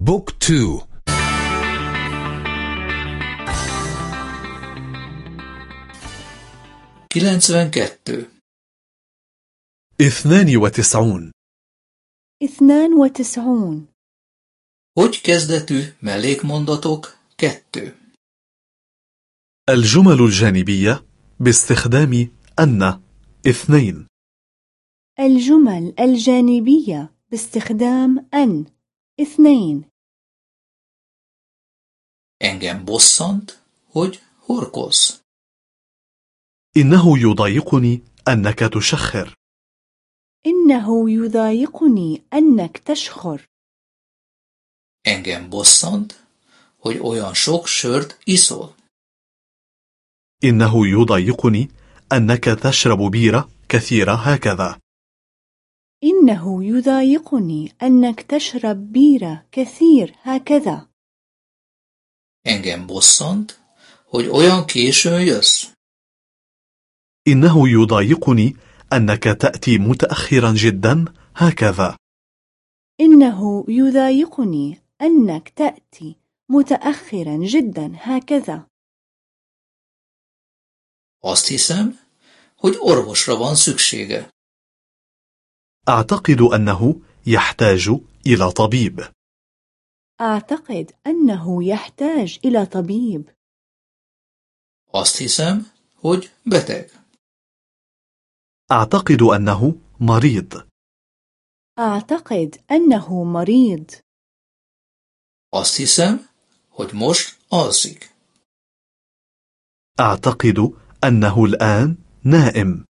بوك تو. كيلانسفن اثنان وتسعون. اثنان وتسعون. Hogy kezdetű mellékmondatok kettő. الجمل الجانبية باستخدام أن اثنين. الجمل الجانبية باستخدام أن. اثنين Engem bosszant, hogy horkolsz. إنه يضايقني أنك تشخر إنه يضايقني أنك تشخر Engem bosszant, hogy olyan sok sört iszol. إنه يضايقني أنك تشرب بيرة كثيرة هكذا إنه يضايقني أنك تشرب بيرة كثير هكذا Engem bosszant, hogy olyan későn jössz. إنه يضايقني أنك تأتي متأخرا جدا هكذا إنه يضايقني أنك تأتي متأخرا جدا هكذا Azt hiszem, hogy orvosra van szüksége. أعتقد أنه يحتاج إلى طبيب. أعتقد أنه يحتاج إلى طبيب. Azt hiszem, hogy beteg. أعتقد أنه مريض. أعتقد أنه مريض. Azt hiszem, hogy most alszik. أعتقد أنه الآن نائم.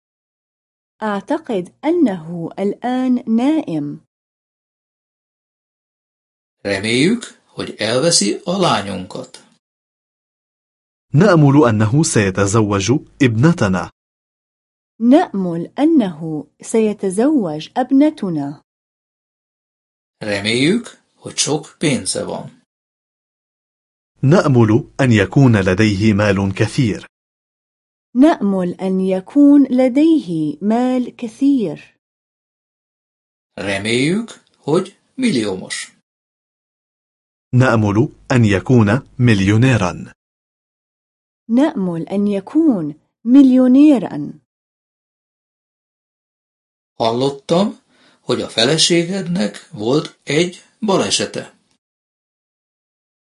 أعتقد أنه الآن نائم Reméljük, hogy elveszi a lányunkat. نأمل أنه سيتزوج ابنتنا نأمل أنه سيتزوج ابنتنا Reméljük, hogy sok pénze van. نأمل أن يكون لديه مال كثير نأمل أن يكون لديه مال كثير Reméljük, hogy milliómos. نأمل أن يكون مليونيرا نأمل أن يكون مليونيرا Hallottam, hogy a feleségednek volt egy balesete.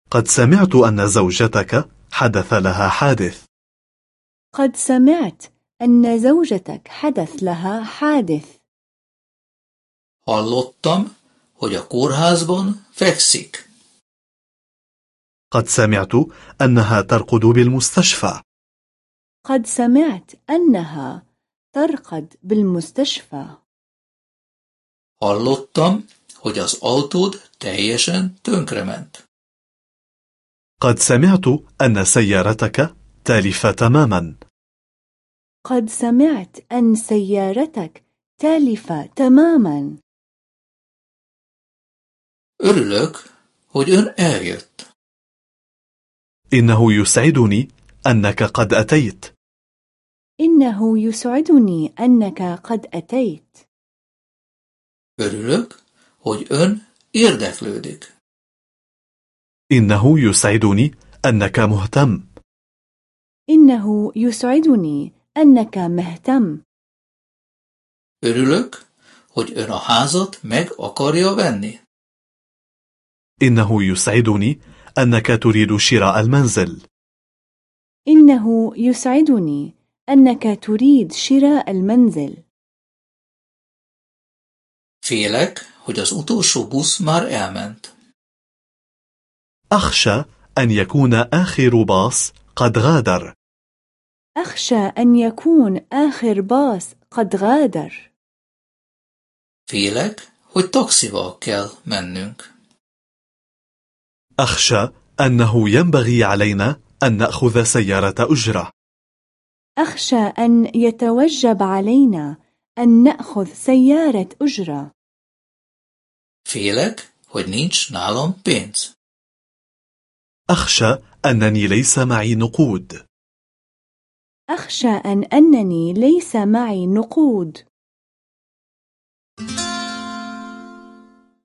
قد سمعت أن زوجتك حدث لها حادث قد سمعت أن زوجتك حدث لها حادث Hallottam, hogy a kórházban fekszik. قد سمعت أنها ترقد بالمستشفى قد سمعت أنها ترقد بالمستشفى Hallottam, hogy az autód teljesen tönkrement. قد سمعت أن سيارتك تالفة تماما. قد سمعت أن سيارتك تالفة تماما. Örülök, hogy ön eljött. إنه يسعدني أنك قد أتيت. إنه يسعدني أنك قد أتيت. Örülök, hogy ön érdeklődik. إنه يسعدني أنك مهتم. إنه يسعدني أنك مهتم Örülök, hogy ön a házat meg akarja venni. إنه يسعدني أنك تريد شراء المنزل إنه يسعدني أنك تريد شراء المنزل Félek, hogy az utolsó busz már elment. أخشى أن يكون آخر باص قد غادر أخشى أن يكون آخر باص قد غادر Félek, hogy taxival kell mennünk. أخشى أنه ينبغي علينا أن نأخذ سيارة أجرة أخشى أن يتوجب علينا أن نأخذ سيارة أجرة Félek, hogy nincs nálam pénz. أخشى أنني ليس معي نقود. أخشى أن أنني ليس معي نقود.